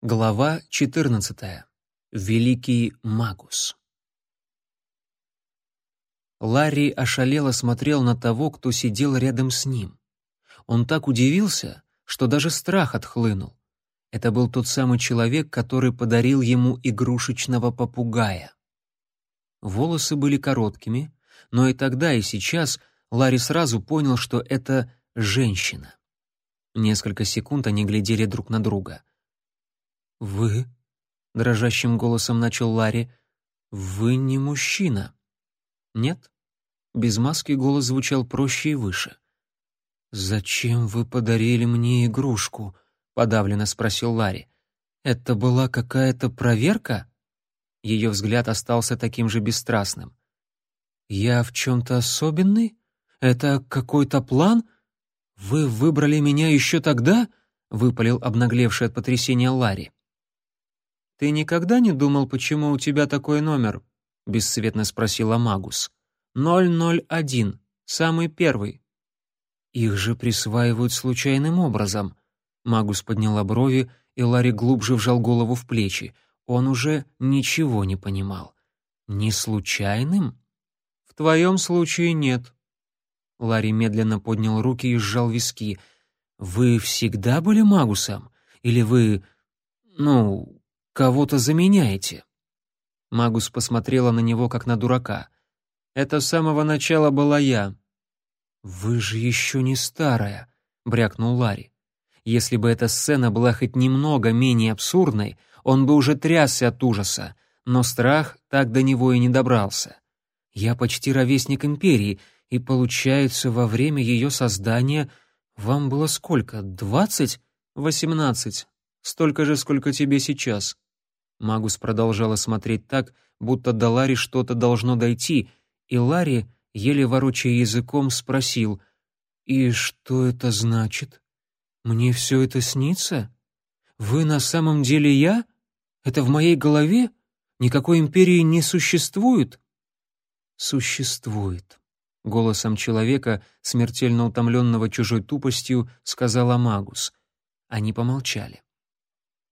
Глава 14. Великий Магус. Ларри ошалело смотрел на того, кто сидел рядом с ним. Он так удивился, что даже страх отхлынул. Это был тот самый человек, который подарил ему игрушечного попугая. Волосы были короткими, но и тогда, и сейчас Ларри сразу понял, что это женщина. Несколько секунд они глядели друг на друга — «Вы?» — дрожащим голосом начал Ларри. «Вы не мужчина». «Нет?» Без маски голос звучал проще и выше. «Зачем вы подарили мне игрушку?» — подавленно спросил Ларри. «Это была какая-то проверка?» Ее взгляд остался таким же бесстрастным. «Я в чем-то особенный? Это какой-то план? Вы выбрали меня еще тогда?» — выпалил обнаглевший от потрясения Ларри. «Ты никогда не думал, почему у тебя такой номер?» — бесцветно спросила Магус. «001, самый первый». «Их же присваивают случайным образом». Магус подняла брови, и Ларри глубже вжал голову в плечи. Он уже ничего не понимал. «Не случайным?» «В твоем случае нет». Ларри медленно поднял руки и сжал виски. «Вы всегда были Магусом? Или вы... ну, кого-то заменяете». Магус посмотрела на него, как на дурака. «Это с самого начала была я». «Вы же еще не старая», — брякнул Ларри. Если бы эта сцена была хоть немного менее абсурдной, он бы уже трясся от ужаса, но страх так до него и не добрался. «Я почти ровесник Империи, и, получается, во время ее создания вам было сколько, двадцать?» «Восемнадцать. Столько же, сколько тебе сейчас». Магус продолжала смотреть так, будто до Лари что-то должно дойти, и Ларри, еле ворочая языком, спросил, «И что это значит? Мне все это снится? Вы на самом деле я? Это в моей голове? Никакой империи не существует?» «Существует», — голосом человека, смертельно утомленного чужой тупостью, сказала Магус. Они помолчали.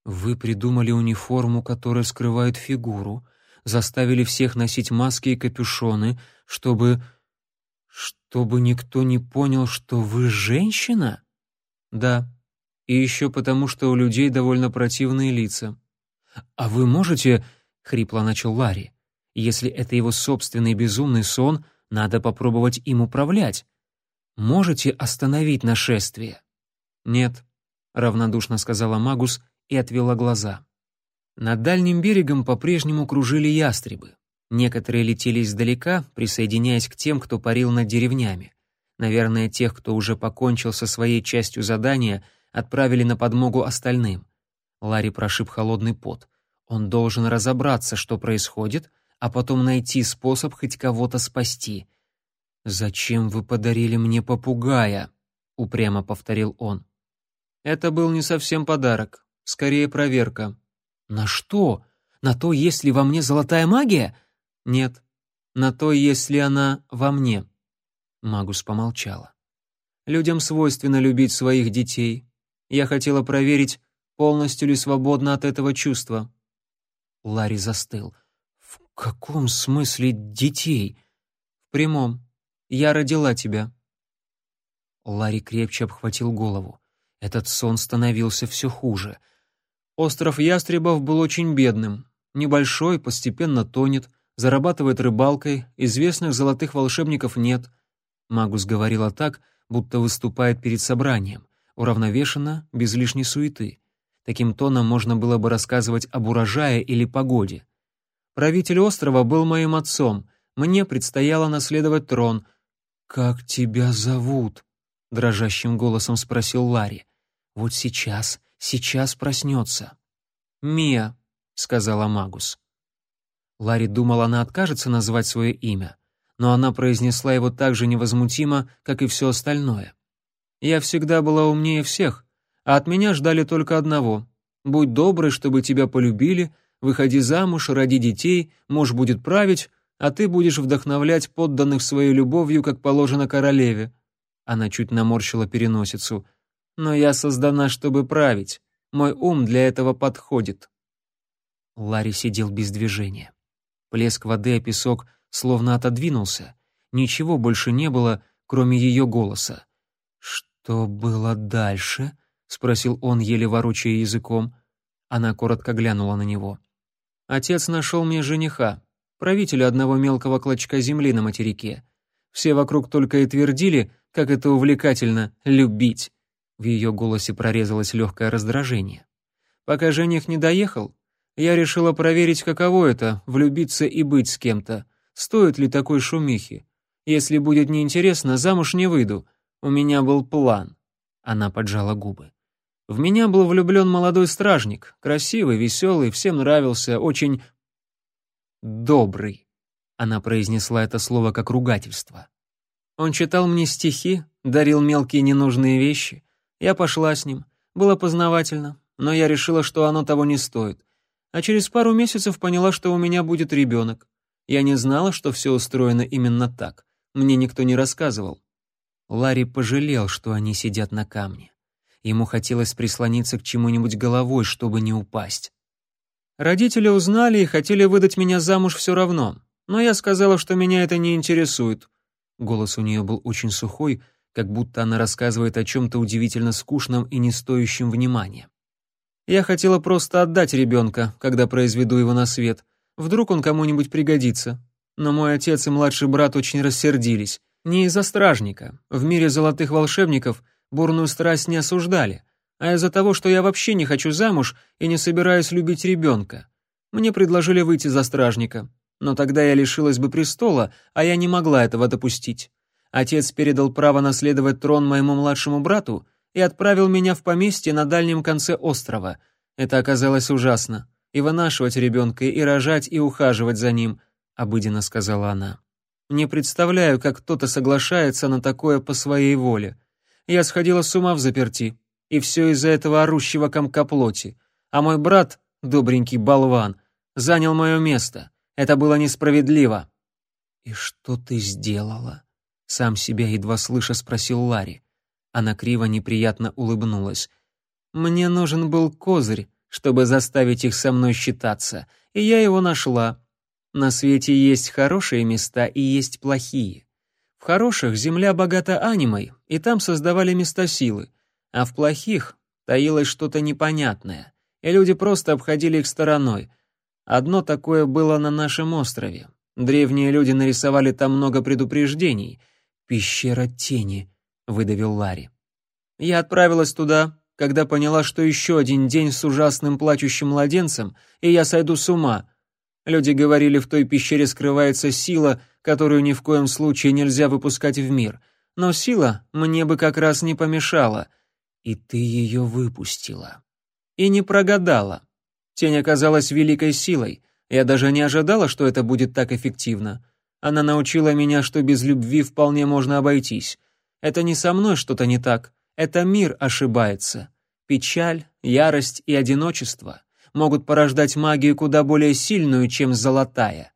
Вы придумали униформу, которая скрывает фигуру, заставили всех носить маски и капюшоны, чтобы... чтобы никто не понял, что вы женщина? Да. И еще потому, что у людей довольно противные лица. А вы можете... — хрипло начал Ларри. «Если это его собственный безумный сон, надо попробовать им управлять. Можете остановить нашествие?» «Нет», — равнодушно сказала Магус и отвела глаза. Над дальним берегом по-прежнему кружили ястребы. Некоторые летели издалека, присоединяясь к тем, кто парил над деревнями. Наверное, тех, кто уже покончил со своей частью задания, отправили на подмогу остальным. Ларри прошиб холодный пот. Он должен разобраться, что происходит, а потом найти способ хоть кого-то спасти. «Зачем вы подарили мне попугая?» — упрямо повторил он. «Это был не совсем подарок. Скорее проверка. На что? На то, есть ли во мне золотая магия? Нет. На то, есть ли она во мне. Магус помолчала. Людям свойственно любить своих детей. Я хотела проверить, полностью ли свободна от этого чувства. Ларри застыл. В каком смысле детей? В прямом. Я родила тебя. Ларри крепче обхватил голову. Этот сон становился все хуже — Остров Ястребов был очень бедным. Небольшой, постепенно тонет, зарабатывает рыбалкой, известных золотых волшебников нет. Магус говорила так, будто выступает перед собранием, уравновешенно, без лишней суеты. Таким тоном можно было бы рассказывать об урожае или погоде. Правитель острова был моим отцом, мне предстояло наследовать трон. «Как тебя зовут?» — дрожащим голосом спросил Ларри. «Вот сейчас сейчас проснется». «Мия», — сказала Магус. Ларри думал, она откажется назвать свое имя, но она произнесла его так же невозмутимо, как и все остальное. «Я всегда была умнее всех, а от меня ждали только одного. Будь добрый, чтобы тебя полюбили, выходи замуж, ради детей, муж будет править, а ты будешь вдохновлять подданных своей любовью, как положено королеве». Она чуть наморщила переносицу. «Но я создана, чтобы править. Мой ум для этого подходит». Ларри сидел без движения. Плеск воды о песок словно отодвинулся. Ничего больше не было, кроме ее голоса. «Что было дальше?» — спросил он, еле ворочая языком. Она коротко глянула на него. «Отец нашел мне жениха, правителя одного мелкого клочка земли на материке. Все вокруг только и твердили, как это увлекательно — любить». В ее голосе прорезалось легкое раздражение. «Пока жених не доехал, я решила проверить, каково это — влюбиться и быть с кем-то. Стоит ли такой шумихи? Если будет неинтересно, замуж не выйду. У меня был план». Она поджала губы. В меня был влюблен молодой стражник, красивый, веселый, всем нравился, очень добрый. Она произнесла это слово как ругательство. Он читал мне стихи, дарил мелкие ненужные вещи. Я пошла с ним. Было познавательно, но я решила, что оно того не стоит. А через пару месяцев поняла, что у меня будет ребенок. Я не знала, что все устроено именно так. Мне никто не рассказывал. Ларри пожалел, что они сидят на камне. Ему хотелось прислониться к чему-нибудь головой, чтобы не упасть. Родители узнали и хотели выдать меня замуж все равно, но я сказала, что меня это не интересует. Голос у нее был очень сухой, как будто она рассказывает о чем-то удивительно скучном и не стоящем внимания. Я хотела просто отдать ребенка, когда произведу его на свет. Вдруг он кому-нибудь пригодится. Но мой отец и младший брат очень рассердились. Не из-за стражника. В мире золотых волшебников — бурную страсть не осуждали, а из-за того, что я вообще не хочу замуж и не собираюсь любить ребенка. Мне предложили выйти за стражника, но тогда я лишилась бы престола, а я не могла этого допустить. Отец передал право наследовать трон моему младшему брату и отправил меня в поместье на дальнем конце острова. Это оказалось ужасно. И вынашивать ребенка, и рожать, и ухаживать за ним, обыденно сказала она. Не представляю, как кто-то соглашается на такое по своей воле. Я сходила с ума в заперти. И все из-за этого орущего комка плоти. А мой брат, добренький болван, занял мое место. Это было несправедливо. «И что ты сделала?» Сам себя едва слыша спросил Ларри. Она криво неприятно улыбнулась. «Мне нужен был козырь, чтобы заставить их со мной считаться, и я его нашла. На свете есть хорошие места и есть плохие хороших земля богата анимой, и там создавали места силы, а в плохих таилось что-то непонятное, и люди просто обходили их стороной. Одно такое было на нашем острове. Древние люди нарисовали там много предупреждений. «Пещера тени», — выдавил Ларри. Я отправилась туда, когда поняла, что еще один день с ужасным плачущим младенцем, и я сойду с ума. Люди говорили, в той пещере скрывается сила, которую ни в коем случае нельзя выпускать в мир. Но сила мне бы как раз не помешала. И ты ее выпустила. И не прогадала. Тень оказалась великой силой. Я даже не ожидала, что это будет так эффективно. Она научила меня, что без любви вполне можно обойтись. Это не со мной что-то не так. Это мир ошибается. Печаль, ярость и одиночество могут порождать магию куда более сильную, чем золотая.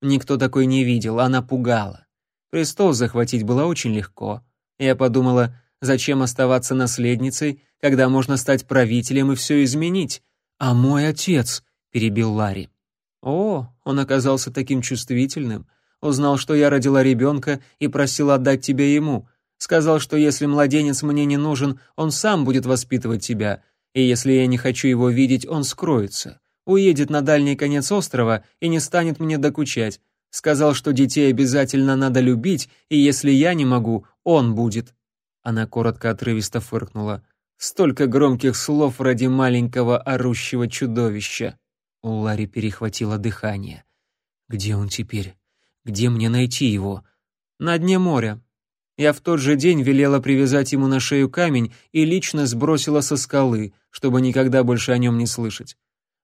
Никто такой не видел, она пугала. Престол захватить было очень легко. Я подумала, зачем оставаться наследницей, когда можно стать правителем и все изменить? А мой отец, перебил Ларри. О, он оказался таким чувствительным. Узнал, что я родила ребенка и просил отдать тебя ему. Сказал, что если младенец мне не нужен, он сам будет воспитывать тебя. И если я не хочу его видеть, он скроется уедет на дальний конец острова и не станет мне докучать. Сказал, что детей обязательно надо любить, и если я не могу, он будет». Она коротко отрывисто фыркнула. «Столько громких слов ради маленького орущего чудовища!» У Ларри перехватило дыхание. «Где он теперь? Где мне найти его?» «На дне моря. Я в тот же день велела привязать ему на шею камень и лично сбросила со скалы, чтобы никогда больше о нем не слышать.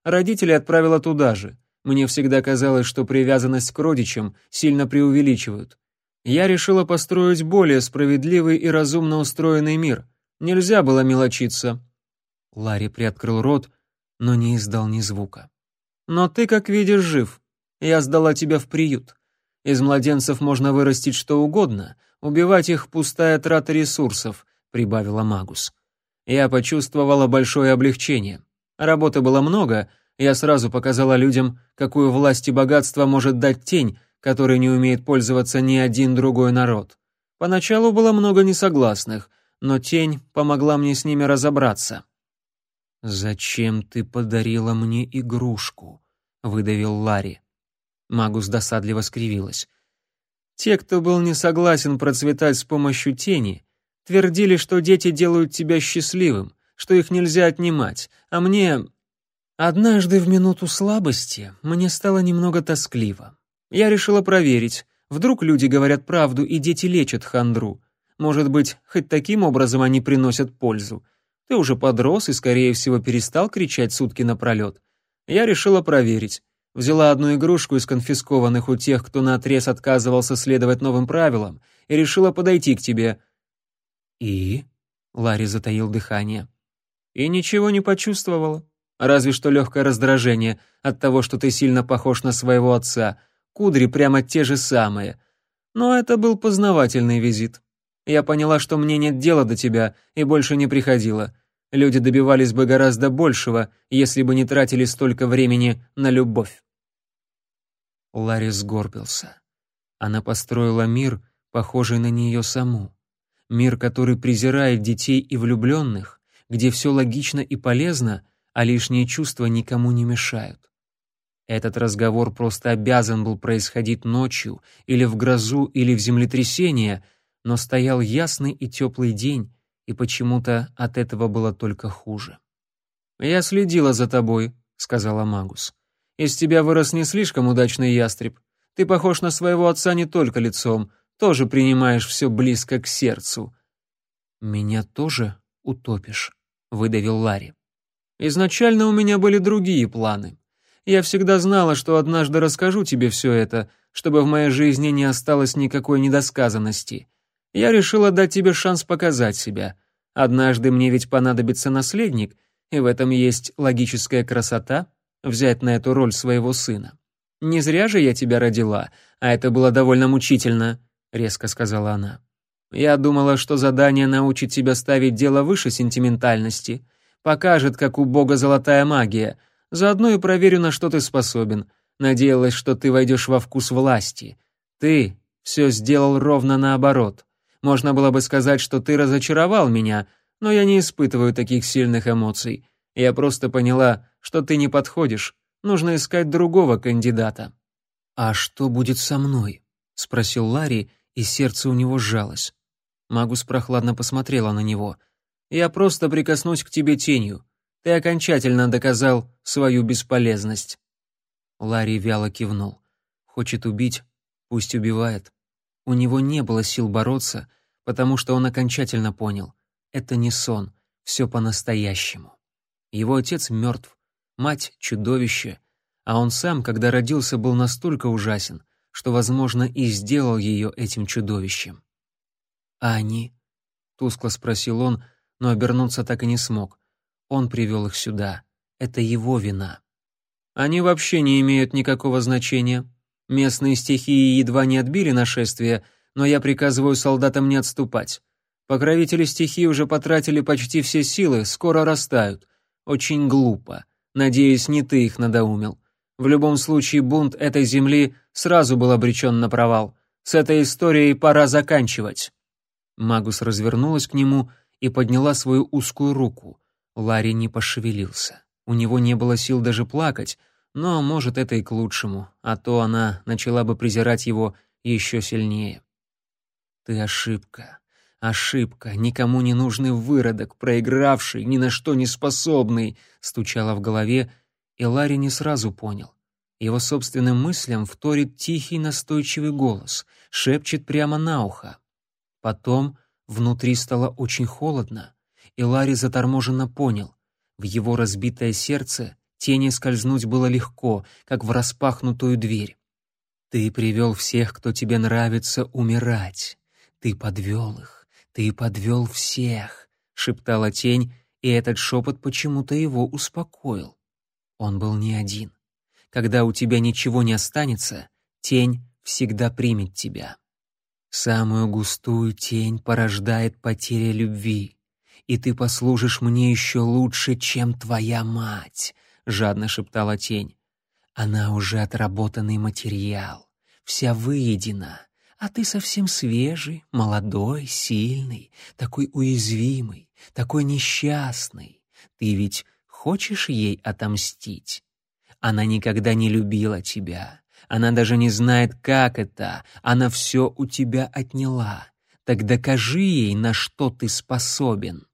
Родители отправила туда же. Мне всегда казалось, что привязанность к родичам сильно преувеличивают. Я решила построить более справедливый и разумно устроенный мир. Нельзя было мелочиться. Ларри приоткрыл рот, но не издал ни звука. Но ты, как видишь, жив. Я сдала тебя в приют. Из младенцев можно вырастить что угодно, убивать их пустая трата ресурсов, прибавила Магус. Я почувствовала большое облегчение. Работы было много, я сразу показала людям, какую власть и богатство может дать тень, которой не умеет пользоваться ни один другой народ. Поначалу было много несогласных, но тень помогла мне с ними разобраться. «Зачем ты подарила мне игрушку?» — выдавил Ларри. Магус досадливо скривилась. «Те, кто был не согласен процветать с помощью тени, твердили, что дети делают тебя счастливым, что их нельзя отнимать, а мне Однажды в минуту слабости мне стало немного тоскливо. Я решила проверить. Вдруг люди говорят правду, и дети лечат хандру. Может быть, хоть таким образом они приносят пользу. Ты уже подрос и, скорее всего, перестал кричать сутки напролет. Я решила проверить. Взяла одну игрушку из конфискованных у тех, кто наотрез отказывался следовать новым правилам, и решила подойти к тебе. «И?» — Ларри затаил дыхание. «И ничего не почувствовала. Разве что легкое раздражение от того, что ты сильно похож на своего отца. Кудри прямо те же самые. Но это был познавательный визит. Я поняла, что мне нет дела до тебя, и больше не приходила. Люди добивались бы гораздо большего, если бы не тратили столько времени на любовь. Ларри сгорбился. Она построила мир, похожий на нее саму. Мир, который презирает детей и влюбленных, где все логично и полезно — а лишние чувства никому не мешают. Этот разговор просто обязан был происходить ночью, или в грозу, или в землетрясение, но стоял ясный и теплый день, и почему-то от этого было только хуже. «Я следила за тобой», — сказала Магус. «Из тебя вырос не слишком удачный ястреб. Ты похож на своего отца не только лицом, тоже принимаешь все близко к сердцу». «Меня тоже утопишь», — выдавил Ларри. Изначально у меня были другие планы. Я всегда знала, что однажды расскажу тебе все это, чтобы в моей жизни не осталось никакой недосказанности. Я решила дать тебе шанс показать себя. Однажды мне ведь понадобится наследник, и в этом есть логическая красота — взять на эту роль своего сына. Не зря же я тебя родила, а это было довольно мучительно, — резко сказала она. Я думала, что задание научит тебя ставить дело выше сентиментальности — Покажет, как у бога золотая магия. Заодно и проверю, на что ты способен. Надеялась, что ты войдешь во вкус власти. Ты все сделал ровно наоборот. Можно было бы сказать, что ты разочаровал меня, но я не испытываю таких сильных эмоций. Я просто поняла, что ты не подходишь. Нужно искать другого кандидата. А что будет со мной? спросил Ларри, и сердце у него сжалось. Магус прохладно посмотрела на него. Я просто прикоснусь к тебе тенью. Ты окончательно доказал свою бесполезность». Ларри вяло кивнул. «Хочет убить? Пусть убивает». У него не было сил бороться, потому что он окончательно понял. Это не сон, все по-настоящему. Его отец мертв, мать — чудовище, а он сам, когда родился, был настолько ужасен, что, возможно, и сделал ее этим чудовищем. «А они?» — тускло спросил он, — но обернуться так и не смог. Он привел их сюда. Это его вина. Они вообще не имеют никакого значения. Местные стихии едва не отбили нашествие, но я приказываю солдатам не отступать. Покровители стихии уже потратили почти все силы, скоро растают. Очень глупо. Надеюсь, не ты их надоумил. В любом случае бунт этой земли сразу был обречен на провал. С этой историей пора заканчивать. Магус развернулась к нему и подняла свою узкую руку. Ларри не пошевелился. У него не было сил даже плакать, но, может, это и к лучшему, а то она начала бы презирать его еще сильнее. «Ты ошибка, ошибка, никому не нужный выродок, проигравший, ни на что не способный», стучала в голове, и Ларри не сразу понял. Его собственным мыслям вторит тихий настойчивый голос, шепчет прямо на ухо. Потом Внутри стало очень холодно, и Ларри заторможенно понял. В его разбитое сердце тени скользнуть было легко, как в распахнутую дверь. «Ты привел всех, кто тебе нравится, умирать. Ты подвел их, ты подвел всех», — шептала тень, и этот шепот почему-то его успокоил. Он был не один. Когда у тебя ничего не останется, тень всегда примет тебя. Самую густую тень порождает потеря любви, и ты послужишь мне еще лучше, чем твоя мать», — жадно шептала тень. «Она уже отработанный материал, вся выедена, а ты совсем свежий, молодой, сильный, такой уязвимый, такой несчастный. Ты ведь хочешь ей отомстить? Она никогда не любила тебя, она даже не знает, как это, она все у тебя отняла. Так докажи ей, на что ты способен».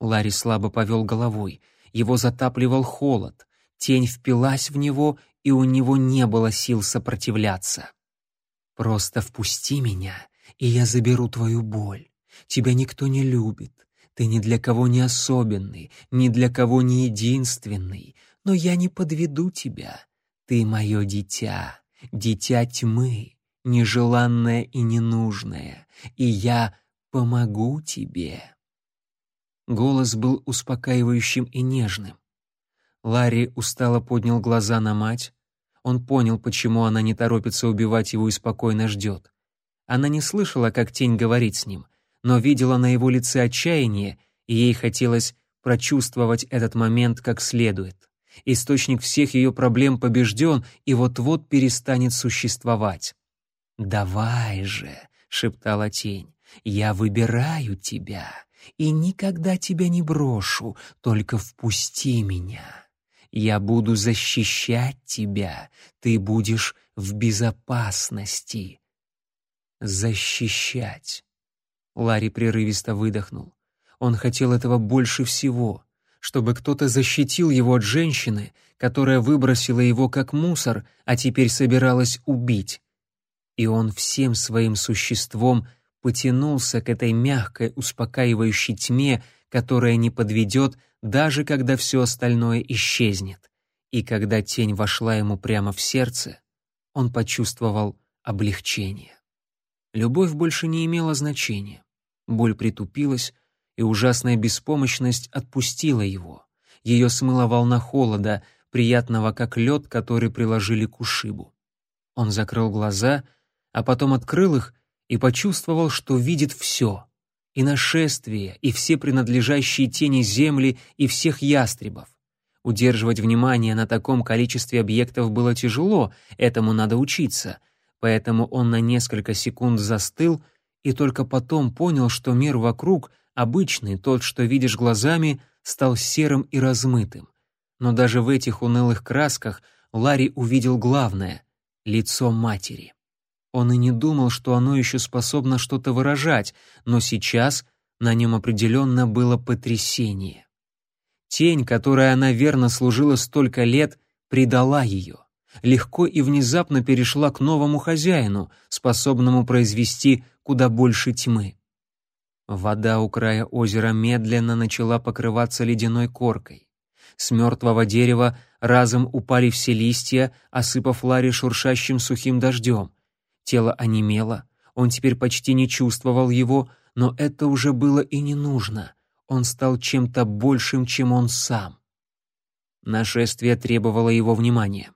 Ларри слабо повел головой. Его затапливал холод. Тень впилась в него, и у него не было сил сопротивляться. «Просто впусти меня, и я заберу твою боль. Тебя никто не любит. Ты ни для кого не особенный, ни для кого не единственный. Но я не подведу тебя. Ты мое дитя, дитя тьмы нежеланное и ненужное, и я помогу тебе». Голос был успокаивающим и нежным. Ларри устало поднял глаза на мать. Он понял, почему она не торопится убивать его и спокойно ждет. Она не слышала, как тень говорит с ним, но видела на его лице отчаяние, и ей хотелось прочувствовать этот момент как следует. Источник всех ее проблем побежден и вот-вот перестанет существовать. «Давай же», — шептала тень, — «я выбираю тебя и никогда тебя не брошу, только впусти меня. Я буду защищать тебя, ты будешь в безопасности». «Защищать». Ларри прерывисто выдохнул. Он хотел этого больше всего, чтобы кто-то защитил его от женщины, которая выбросила его как мусор, а теперь собиралась убить и он всем своим существом потянулся к этой мягкой, успокаивающей тьме, которая не подведет, даже когда все остальное исчезнет. И когда тень вошла ему прямо в сердце, он почувствовал облегчение. Любовь больше не имела значения. Боль притупилась, и ужасная беспомощность отпустила его. Ее смыла волна холода, приятного как лед, который приложили к ушибу. Он закрыл глаза — а потом открыл их и почувствовал, что видит все — и нашествие, и все принадлежащие тени земли, и всех ястребов. Удерживать внимание на таком количестве объектов было тяжело, этому надо учиться, поэтому он на несколько секунд застыл и только потом понял, что мир вокруг, обычный, тот, что видишь глазами, стал серым и размытым. Но даже в этих унылых красках Ларри увидел главное — лицо матери. Он и не думал, что оно еще способно что-то выражать, но сейчас на нем определенно было потрясение. Тень, которой она верно служила столько лет, предала ее. Легко и внезапно перешла к новому хозяину, способному произвести куда больше тьмы. Вода у края озера медленно начала покрываться ледяной коркой. С мертвого дерева разом упали все листья, осыпав Ларри шуршащим сухим дождем. Тело онемело, он теперь почти не чувствовал его, но это уже было и не нужно. Он стал чем-то большим, чем он сам. Нашествие требовало его внимания.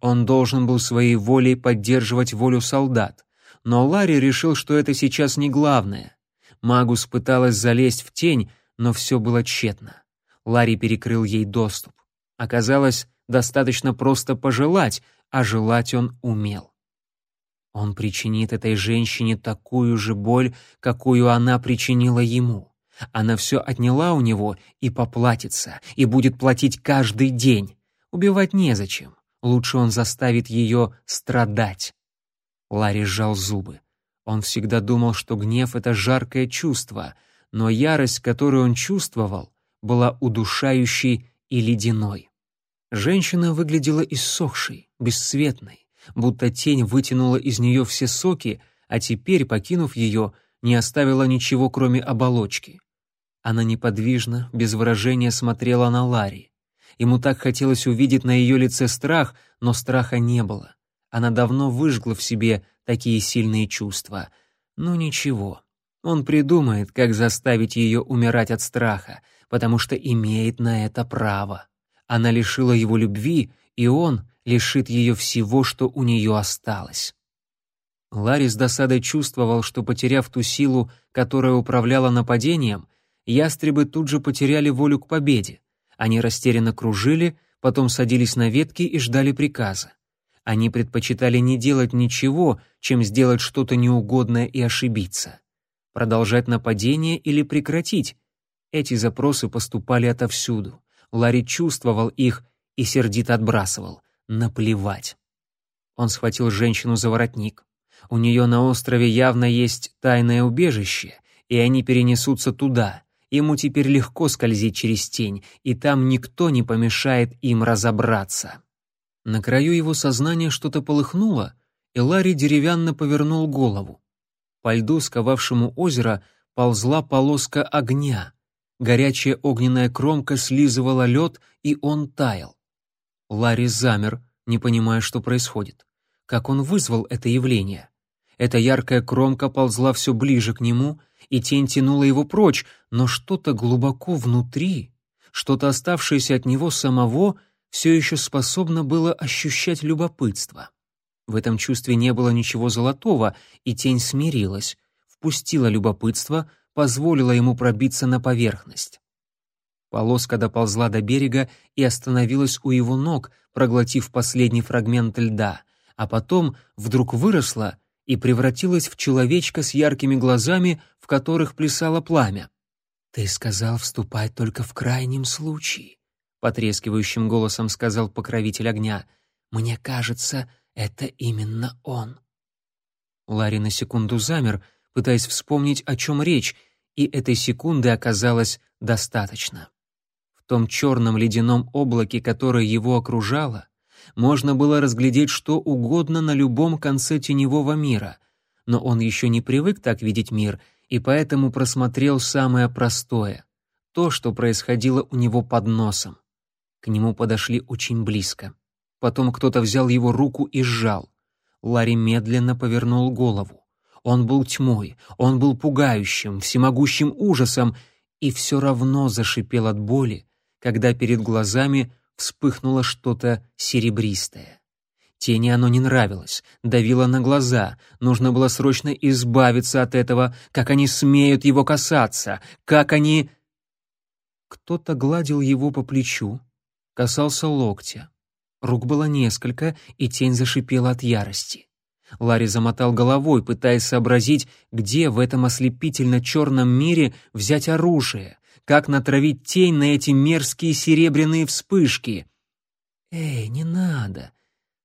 Он должен был своей волей поддерживать волю солдат. Но Ларри решил, что это сейчас не главное. Магус пыталась залезть в тень, но все было тщетно. Ларри перекрыл ей доступ. Оказалось, достаточно просто пожелать, а желать он умел. Он причинит этой женщине такую же боль, какую она причинила ему. Она все отняла у него и поплатится, и будет платить каждый день. Убивать незачем. Лучше он заставит ее страдать. Ларри сжал зубы. Он всегда думал, что гнев — это жаркое чувство, но ярость, которую он чувствовал, была удушающей и ледяной. Женщина выглядела иссохшей, бесцветной будто тень вытянула из нее все соки, а теперь, покинув ее, не оставила ничего, кроме оболочки. Она неподвижно, без выражения смотрела на Ларри. Ему так хотелось увидеть на ее лице страх, но страха не было. Она давно выжгла в себе такие сильные чувства. Ну ничего, он придумает, как заставить ее умирать от страха, потому что имеет на это право. Она лишила его любви, и он лишит ее всего, что у нее осталось. Ларри с досадой чувствовал, что, потеряв ту силу, которая управляла нападением, ястребы тут же потеряли волю к победе. Они растерянно кружили, потом садились на ветки и ждали приказа. Они предпочитали не делать ничего, чем сделать что-то неугодное и ошибиться. Продолжать нападение или прекратить? Эти запросы поступали отовсюду. Ларри чувствовал их и сердито отбрасывал. Наплевать. Он схватил женщину за воротник. У нее на острове явно есть тайное убежище, и они перенесутся туда. Ему теперь легко скользить через тень, и там никто не помешает им разобраться. На краю его сознания что-то полыхнуло, и Ларри деревянно повернул голову. По льду, сковавшему озеро, ползла полоска огня. Горячая огненная кромка слизывала лед, и он таял. Ларри замер, не понимая, что происходит. Как он вызвал это явление? Эта яркая кромка ползла все ближе к нему, и тень тянула его прочь, но что-то глубоко внутри, что-то оставшееся от него самого, все еще способно было ощущать любопытство. В этом чувстве не было ничего золотого, и тень смирилась, впустила любопытство, позволила ему пробиться на поверхность. Полоска доползла до берега и остановилась у его ног, проглотив последний фрагмент льда, а потом вдруг выросла и превратилась в человечка с яркими глазами, в которых плясало пламя. «Ты сказал вступать только в крайнем случае», потрескивающим голосом сказал покровитель огня. Мне кажется, это именно он. Ларри на секунду замер, пытаясь вспомнить, о чем речь, и этой секунды оказалось достаточно. Том черном ледяном облаке, которое его окружало, можно было разглядеть что угодно на любом конце теневого мира, но он еще не привык так видеть мир и поэтому просмотрел самое простое — то, что происходило у него под носом. К нему подошли очень близко. Потом кто-то взял его руку и сжал. Ларри медленно повернул голову. Он был тьмой, он был пугающим, всемогущим ужасом, и все равно зашипел от боли, когда перед глазами вспыхнуло что-то серебристое. Тени оно не нравилось, давило на глаза, нужно было срочно избавиться от этого, как они смеют его касаться, как они... Кто-то гладил его по плечу, касался локтя. Рук было несколько, и тень зашипела от ярости. Ларри замотал головой, пытаясь сообразить, где в этом ослепительно черном мире взять оружие, как натравить тень на эти мерзкие серебряные вспышки. «Эй, не надо!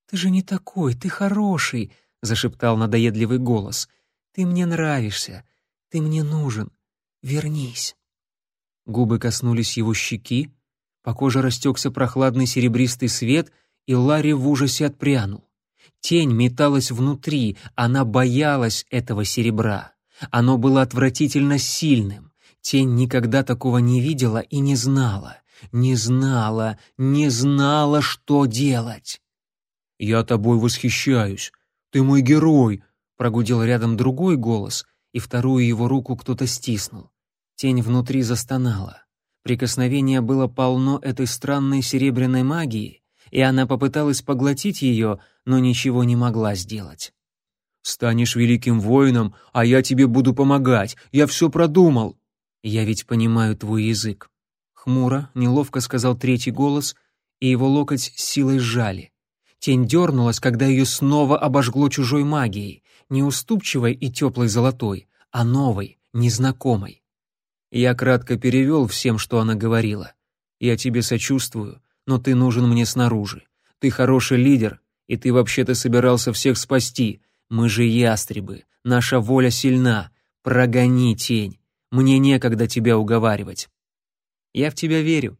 Ты же не такой, ты хороший!» — зашептал надоедливый голос. «Ты мне нравишься, ты мне нужен. Вернись!» Губы коснулись его щеки, по коже растекся прохладный серебристый свет, и Ларри в ужасе отпрянул. Тень металась внутри, она боялась этого серебра. Оно было отвратительно сильным. Тень никогда такого не видела и не знала. Не знала, не знала, что делать. «Я тобой восхищаюсь. Ты мой герой», — прогудел рядом другой голос, и вторую его руку кто-то стиснул. Тень внутри застонала. Прикосновение было полно этой странной серебряной магии, и она попыталась поглотить ее, но ничего не могла сделать. «Станешь великим воином, а я тебе буду помогать. Я все продумал». «Я ведь понимаю твой язык». Хмуро, неловко сказал третий голос, и его локоть силой сжали. Тень дернулась, когда ее снова обожгло чужой магией, не уступчивой и теплой золотой, а новой, незнакомой. Я кратко перевел всем, что она говорила. «Я тебе сочувствую, но ты нужен мне снаружи. Ты хороший лидер, и ты вообще-то собирался всех спасти. Мы же ястребы, наша воля сильна. Прогони тень. Мне некогда тебя уговаривать». «Я в тебя верю.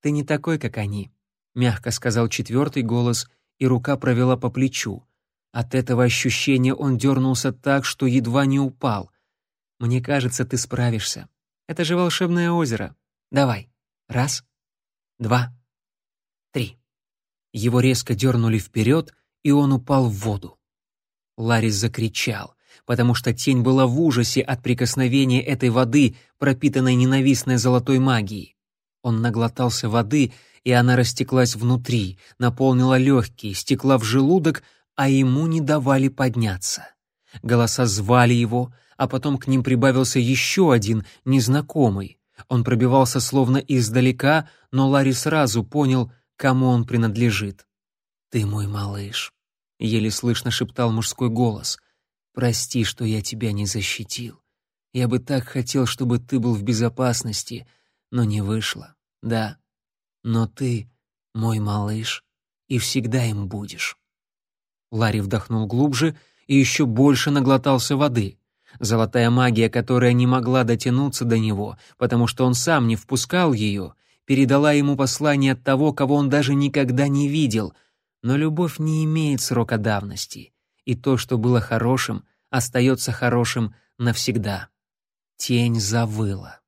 Ты не такой, как они», — мягко сказал четвертый голос, и рука провела по плечу. От этого ощущения он дернулся так, что едва не упал. «Мне кажется, ты справишься. Это же волшебное озеро. Давай. Раз, два, три. Его резко дернули вперед, и он упал в воду. Ларис закричал, потому что тень была в ужасе от прикосновения этой воды, пропитанной ненавистной золотой магией. Он наглотался воды, и она растеклась внутри, наполнила легкие, стекла в желудок, а ему не давали подняться. Голоса звали его, а потом к ним прибавился еще один, незнакомый. Он пробивался словно издалека, но Ларри сразу понял, кому он принадлежит. «Ты мой малыш», — еле слышно шептал мужской голос. «Прости, что я тебя не защитил. Я бы так хотел, чтобы ты был в безопасности, но не вышло. Да, но ты мой малыш, и всегда им будешь». Ларри вдохнул глубже и еще больше наглотался воды. Золотая магия, которая не могла дотянуться до него, потому что он сам не впускал ее, передала ему послание от того, кого он даже никогда не видел. Но любовь не имеет срока давности, и то, что было хорошим, остается хорошим навсегда. Тень завыла.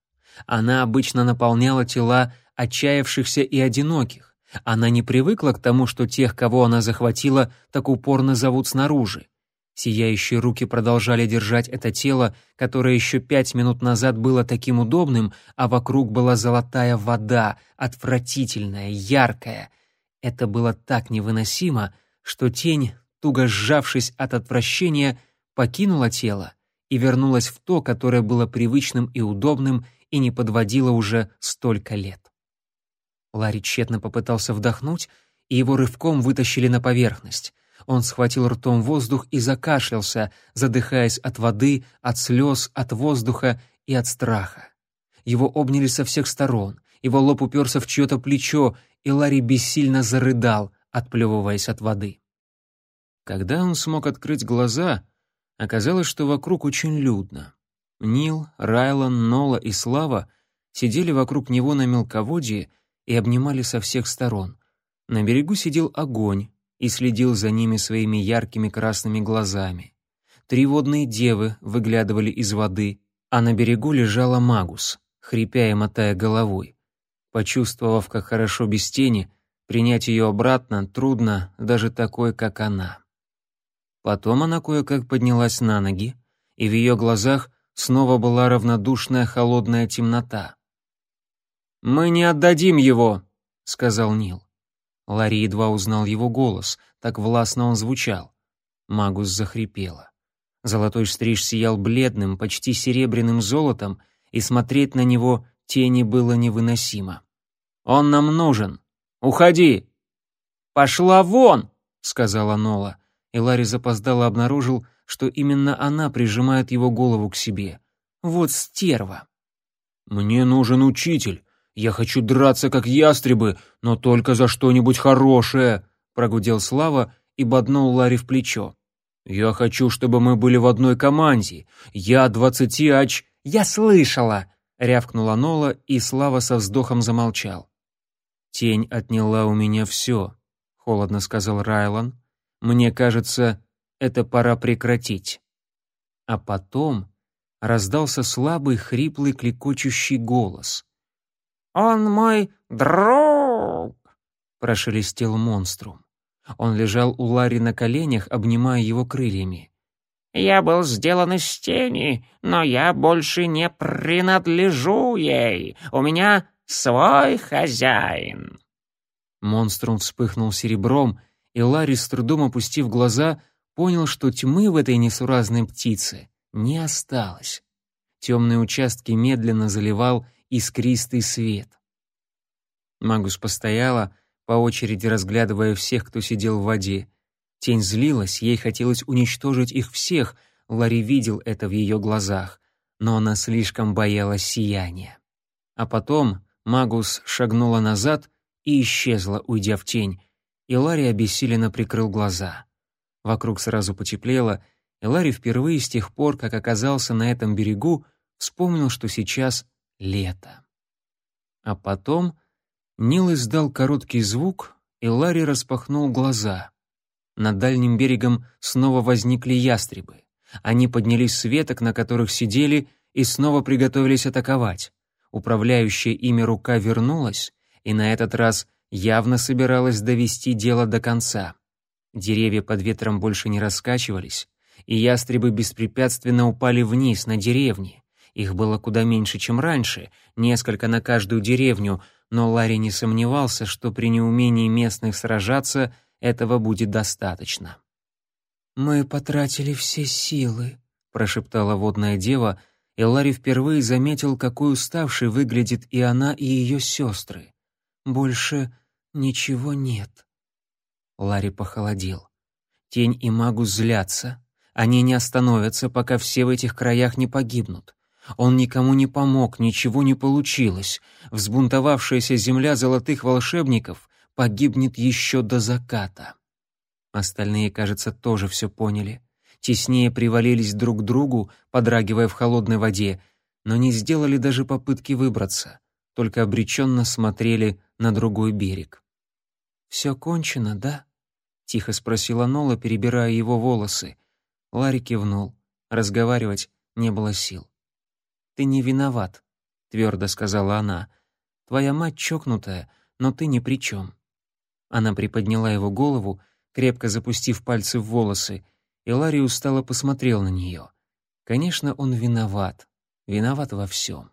Она обычно наполняла тела отчаявшихся и одиноких. Она не привыкла к тому, что тех, кого она захватила, так упорно зовут снаружи. Сияющие руки продолжали держать это тело, которое еще пять минут назад было таким удобным, а вокруг была золотая вода, отвратительная, яркая. Это было так невыносимо, что тень, туго сжавшись от отвращения, покинула тело и вернулась в то, которое было привычным и удобным и не подводило уже столько лет. Ларри тщетно попытался вдохнуть, и его рывком вытащили на поверхность. Он схватил ртом воздух и закашлялся, задыхаясь от воды, от слез, от воздуха и от страха. Его обняли со всех сторон, его лоб уперся в чье-то плечо, и Ларри бессильно зарыдал, отплевываясь от воды. Когда он смог открыть глаза, оказалось, что вокруг очень людно. Нил, Райлан, Нола и Слава сидели вокруг него на мелководье и обнимали со всех сторон. На берегу сидел огонь, и следил за ними своими яркими красными глазами. Три водные девы выглядывали из воды, а на берегу лежала Магус, хрипя и мотая головой. Почувствовав, как хорошо без тени, принять ее обратно трудно даже такой, как она. Потом она кое-как поднялась на ноги, и в ее глазах снова была равнодушная холодная темнота. «Мы не отдадим его», — сказал Нил. Ларри едва узнал его голос, так властно он звучал. Магус захрипела. Золотой стриж сиял бледным, почти серебряным золотом, и смотреть на него тени было невыносимо. «Он нам нужен! Уходи!» «Пошла вон!» — сказала Нола, и Ларри запоздало обнаружил, что именно она прижимает его голову к себе. «Вот стерва!» «Мне нужен учитель!» «Я хочу драться, как ястребы, но только за что-нибудь хорошее», — прогудел Слава и боднул Ларри в плечо. «Я хочу, чтобы мы были в одной команде. Я двадцати ач...» «Я слышала!» — рявкнула Нола, и Слава со вздохом замолчал. «Тень отняла у меня все», — холодно сказал Райлан. «Мне кажется, это пора прекратить». А потом раздался слабый, хриплый, клекочущий голос. «Он мой друг!» — прошелестел монструм. Он лежал у Ларри на коленях, обнимая его крыльями. «Я был сделан из тени, но я больше не принадлежу ей. У меня свой хозяин». Монструм вспыхнул серебром, и Ларри, с трудом опустив глаза, понял, что тьмы в этой несуразной птице не осталось. Темные участки медленно заливал искристый свет. Магус постояла, по очереди разглядывая всех, кто сидел в воде. Тень злилась, ей хотелось уничтожить их всех, Ларри видел это в ее глазах, но она слишком боялась сияния. А потом Магус шагнула назад и исчезла, уйдя в тень, и Ларри обессиленно прикрыл глаза. Вокруг сразу потеплело, и Ларри впервые с тех пор, как оказался на этом берегу, вспомнил, что сейчас лето. А потом Нил издал короткий звук, и Ларри распахнул глаза. Над дальним берегом снова возникли ястребы. Они поднялись с веток, на которых сидели, и снова приготовились атаковать. Управляющая ими рука вернулась, и на этот раз явно собиралась довести дело до конца. Деревья под ветром больше не раскачивались, и ястребы беспрепятственно упали вниз на деревни. Их было куда меньше, чем раньше, несколько на каждую деревню, но Ларри не сомневался, что при неумении местных сражаться этого будет достаточно. «Мы потратили все силы», — прошептала водная дева, и Ларри впервые заметил, какой уставшей выглядит и она, и ее сестры. «Больше ничего нет». Ларри похолодел. Тень и Магус злятся. Они не остановятся, пока все в этих краях не погибнут. Он никому не помог, ничего не получилось. Взбунтовавшаяся земля золотых волшебников погибнет еще до заката. Остальные, кажется, тоже все поняли. Теснее привалились друг к другу, подрагивая в холодной воде, но не сделали даже попытки выбраться, только обреченно смотрели на другой берег. «Все кончено, да?» — тихо спросила Нола, перебирая его волосы. Ларри кивнул. Разговаривать не было сил. «Ты не виноват», — твердо сказала она. «Твоя мать чокнутая, но ты ни при чем». Она приподняла его голову, крепко запустив пальцы в волосы, и Ларри устало посмотрел на нее. Конечно, он виноват, виноват во всем.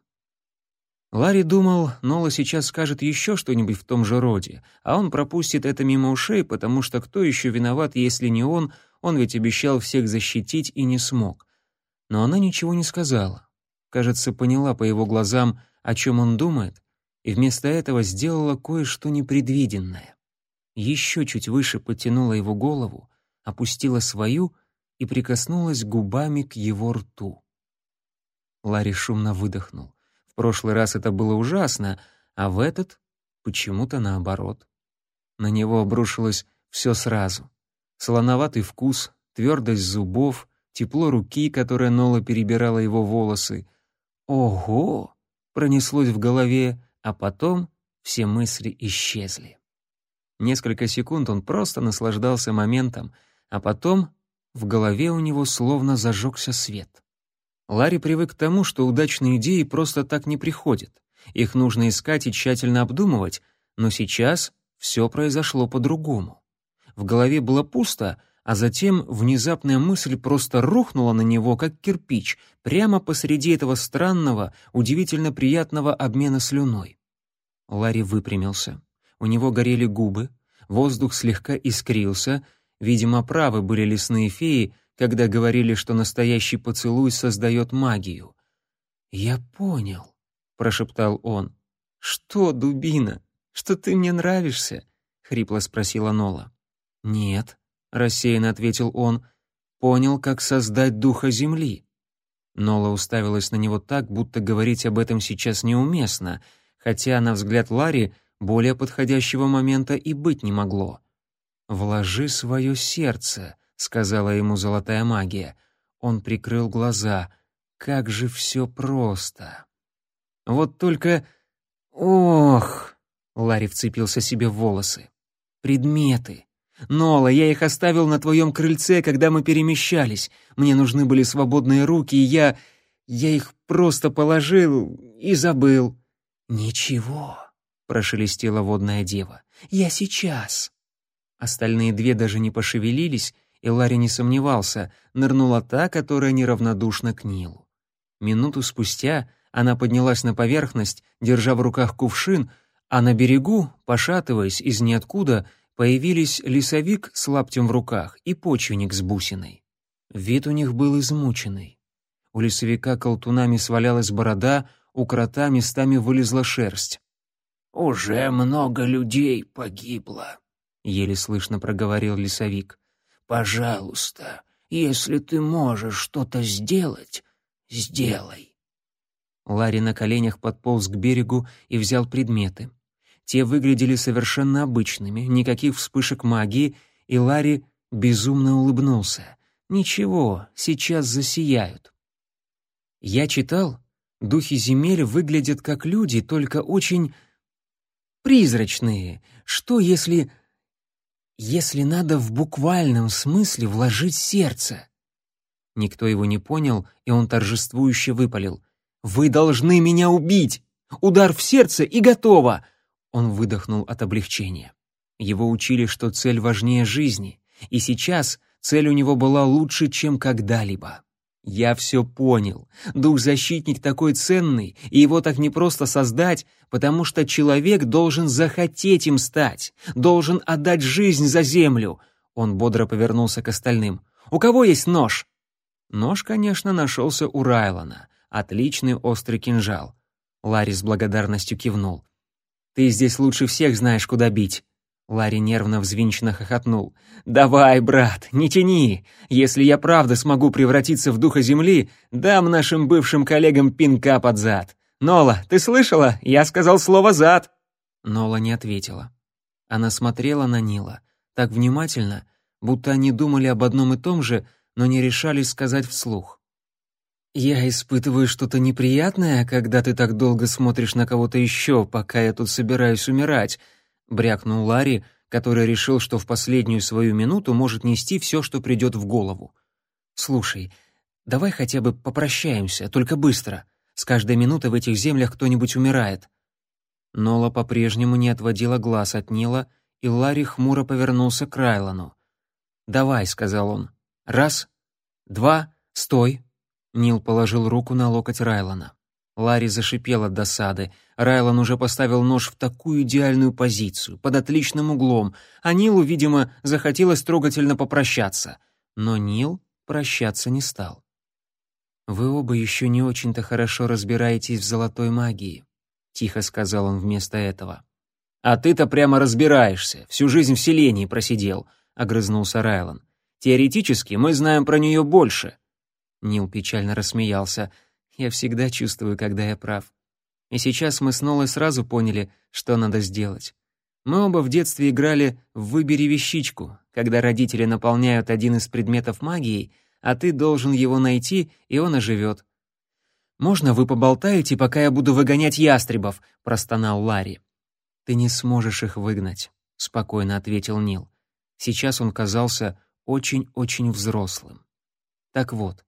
Ларри думал, Нола сейчас скажет еще что-нибудь в том же роде, а он пропустит это мимо ушей, потому что кто еще виноват, если не он, он ведь обещал всех защитить и не смог. Но она ничего не сказала кажется, поняла по его глазам, о чем он думает, и вместо этого сделала кое-что непредвиденное. Еще чуть выше потянула его голову, опустила свою и прикоснулась губами к его рту. Ларри шумно выдохнул. Прошлый раз это было ужасно, а в этот — почему-то наоборот. На него обрушилось все сразу. Солоноватый вкус, твердость зубов, тепло руки, которая Нола перебирала его волосы, «Ого!» — пронеслось в голове, а потом все мысли исчезли. Несколько секунд он просто наслаждался моментом, а потом в голове у него словно зажегся свет. Ларри привык к тому, что удачные идеи просто так не приходят. Их нужно искать и тщательно обдумывать, но сейчас все произошло по-другому. В голове было пусто, а затем внезапная мысль просто рухнула на него, как кирпич, прямо посреди этого странного, удивительно приятного обмена слюной. Ларри выпрямился. У него горели губы, воздух слегка искрился, видимо, правы были лесные феи, когда говорили, что настоящий поцелуй создает магию. «Я понял», — прошептал он. «Что, дубина? Что ты мне нравишься?» — хрипло спросила Нола. «Нет», рассеянно ответил он. Понял, как создать духа земли. Нола уставилась на него так, будто говорить об этом сейчас неуместно, хотя, на взгляд Ларри, более подходящего момента и быть не могло. «Вложи свое сердце», — сказала ему золотая магия. Он прикрыл глаза. «Как же все просто!» «Вот только... Ох!» — Ларри вцепился себе в волосы. «Предметы. «Нола, я их оставил на твоем крыльце, когда мы перемещались. Мне нужны были свободные руки, и я... я их просто положил и забыл». «Ничего», — прошелестела водная дева, — «я сейчас». Остальные две даже не пошевелились, и Ларри не сомневался, нырнула та, которая неравнодушна к Нилу. Минуту спустя она поднялась на поверхность, держа в руках кувшин, а на берегу, пошатываясь из ниоткуда, появились лесовик с лаптем в руках и почвенник с бусиной. Вид у них был измученный. У лесовика колтунами свалялась борода, у крота местами вылезла шерсть. «Уже много людей погибло», — еле слышно проговорил лесовик. «Пожалуйста, если ты можешь что-то сделать, сделай». Ларри на коленях подполз к берегу и взял предметы. Те выглядели совершенно обычными, никаких вспышек магии, и Ларри безумно улыбнулся. «Ничего, сейчас засияют». Я читал, духи земель выглядят как люди, только очень призрачные. Что если... если надо в буквальном смысле вложить сердце? Никто его не понял, и он торжествующе выпалил. «Вы должны меня убить! Удар в сердце и готово! Он выдохнул от облегчения. Его учили, что цель важнее жизни, и сейчас цель у него была лучше, чем когда-либо. Я все понял. Дух-защитник такой ценный, и его так непросто создать, потому что человек должен захотеть им стать, должен отдать жизнь за землю. Он бодро повернулся к остальным. «У кого есть нож?» Нож, конечно, нашелся у Райлона, Отличный острый кинжал. Ларри с благодарностью кивнул. «Ты здесь лучше всех знаешь, куда бить». Ларри нервно взвинченно хохотнул. «Давай, брат, не тяни! Если я правда смогу превратиться в духа земли, дам нашим бывшим коллегам пинка под зад. Нола, ты слышала? Я сказал слово «зад». Нола не ответила. Она смотрела на Нила так внимательно, будто они думали об одном и том же, но не решались сказать вслух. «Я испытываю что-то неприятное, когда ты так долго смотришь на кого-то еще, пока я тут собираюсь умирать», — брякнул Ларри, который решил, что в последнюю свою минуту может нести все, что придет в голову. «Слушай, давай хотя бы попрощаемся, только быстро. С каждой минуты в этих землях кто-нибудь умирает». Нола по-прежнему не отводила глаз от Нила, и Ларри хмуро повернулся к Райлану. «Давай», — сказал он. «Раз, два, стой». Нил положил руку на локоть Райлана. Ларри зашипел от досады. Райлан уже поставил нож в такую идеальную позицию, под отличным углом, а Нилу, видимо, захотелось трогательно попрощаться. Но Нил прощаться не стал. «Вы оба еще не очень-то хорошо разбираетесь в золотой магии», — тихо сказал он вместо этого. «А ты-то прямо разбираешься, всю жизнь в селении просидел», — огрызнулся Райлан. «Теоретически мы знаем про нее больше». Нил печально рассмеялся. «Я всегда чувствую, когда я прав. И сейчас мы с Нолой сразу поняли, что надо сделать. Мы оба в детстве играли в «Выбери вещичку», когда родители наполняют один из предметов магией, а ты должен его найти, и он оживет. «Можно вы поболтаете, пока я буду выгонять ястребов?» — простонал Ларри. «Ты не сможешь их выгнать», — спокойно ответил Нил. Сейчас он казался очень-очень взрослым. Так вот,